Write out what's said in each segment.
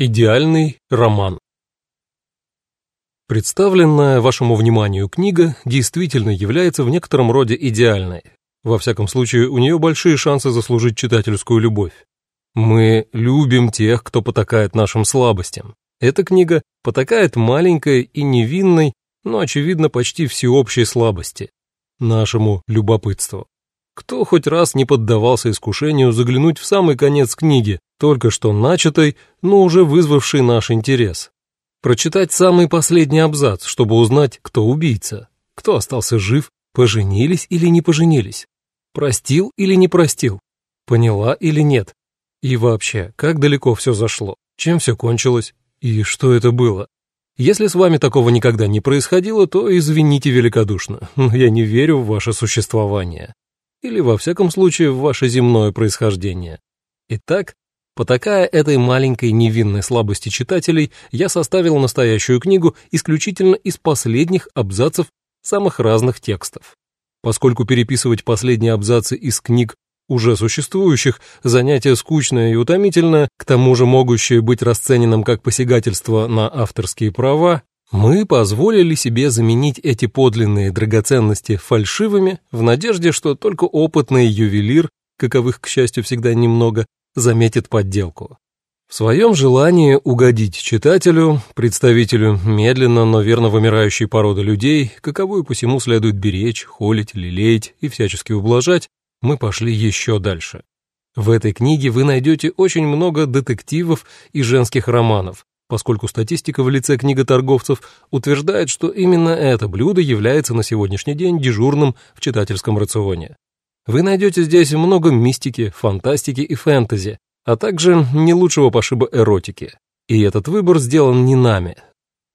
Идеальный роман Представленная вашему вниманию книга действительно является в некотором роде идеальной. Во всяком случае, у нее большие шансы заслужить читательскую любовь. Мы любим тех, кто потакает нашим слабостям. Эта книга потакает маленькой и невинной, но, очевидно, почти всеобщей слабости – нашему любопытству. Кто хоть раз не поддавался искушению заглянуть в самый конец книги, только что начатой, но уже вызвавшей наш интерес? Прочитать самый последний абзац, чтобы узнать, кто убийца, кто остался жив, поженились или не поженились, простил или не простил, поняла или нет, и вообще, как далеко все зашло, чем все кончилось и что это было. Если с вами такого никогда не происходило, то извините великодушно, но я не верю в ваше существование или, во всяком случае, в ваше земное происхождение. Итак, потакая этой маленькой невинной слабости читателей, я составил настоящую книгу исключительно из последних абзацев самых разных текстов. Поскольку переписывать последние абзацы из книг уже существующих, занятие скучное и утомительное, к тому же могущее быть расцененным как посягательство на авторские права, мы позволили себе заменить эти подлинные драгоценности фальшивыми в надежде, что только опытный ювелир, каковых, к счастью, всегда немного, заметит подделку. В своем желании угодить читателю, представителю медленно, но верно вымирающей породы людей, каковую посему следует беречь, холить, лелеять и всячески ублажать, мы пошли еще дальше. В этой книге вы найдете очень много детективов и женских романов, поскольку статистика в лице книготорговцев утверждает, что именно это блюдо является на сегодняшний день дежурным в читательском рационе. Вы найдете здесь много мистики, фантастики и фэнтези, а также не лучшего пошиба эротики. И этот выбор сделан не нами.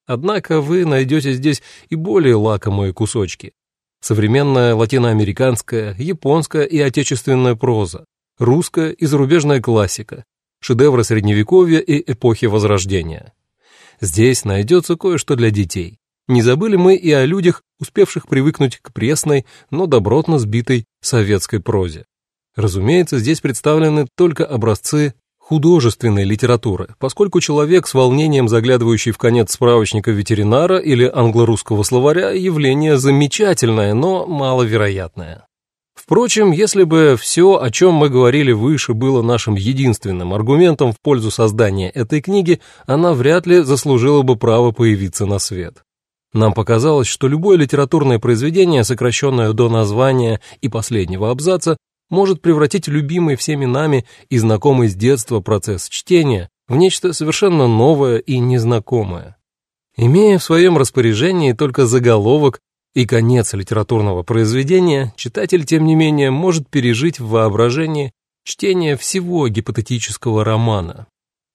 Однако вы найдете здесь и более лакомые кусочки. Современная латиноамериканская, японская и отечественная проза, русская и зарубежная классика, шедевры Средневековья и эпохи Возрождения. Здесь найдется кое-что для детей. Не забыли мы и о людях, успевших привыкнуть к пресной, но добротно сбитой советской прозе. Разумеется, здесь представлены только образцы художественной литературы, поскольку человек с волнением, заглядывающий в конец справочника ветеринара или англо-русского словаря, явление замечательное, но маловероятное. Впрочем, если бы все, о чем мы говорили выше, было нашим единственным аргументом в пользу создания этой книги, она вряд ли заслужила бы право появиться на свет. Нам показалось, что любое литературное произведение, сокращенное до названия и последнего абзаца, может превратить любимый всеми нами и знакомый с детства процесс чтения в нечто совершенно новое и незнакомое. Имея в своем распоряжении только заголовок и конец литературного произведения, читатель, тем не менее, может пережить в воображении чтение всего гипотетического романа.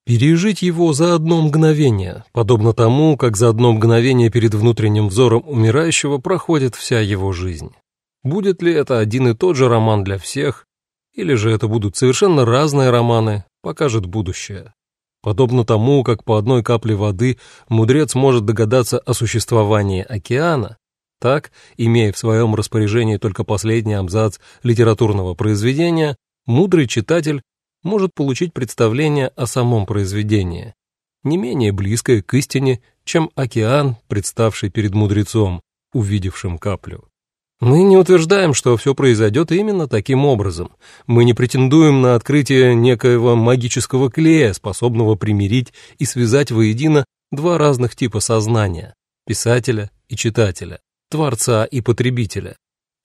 Пережить его за одно мгновение, подобно тому, как за одно мгновение перед внутренним взором умирающего проходит вся его жизнь. Будет ли это один и тот же роман для всех, или же это будут совершенно разные романы, покажет будущее. Подобно тому, как по одной капле воды мудрец может догадаться о существовании океана, так, имея в своем распоряжении только последний абзац литературного произведения, мудрый читатель может получить представление о самом произведении, не менее близкое к истине, чем океан, представший перед мудрецом, увидевшим каплю. Мы не утверждаем, что все произойдет именно таким образом. Мы не претендуем на открытие некоего магического клея, способного примирить и связать воедино два разных типа сознания – писателя и читателя творца и потребителя,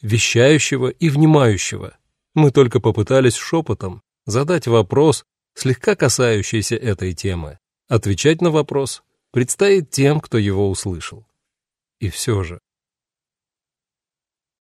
вещающего и внимающего. Мы только попытались шепотом задать вопрос, слегка касающийся этой темы. Отвечать на вопрос предстоит тем, кто его услышал. И все же.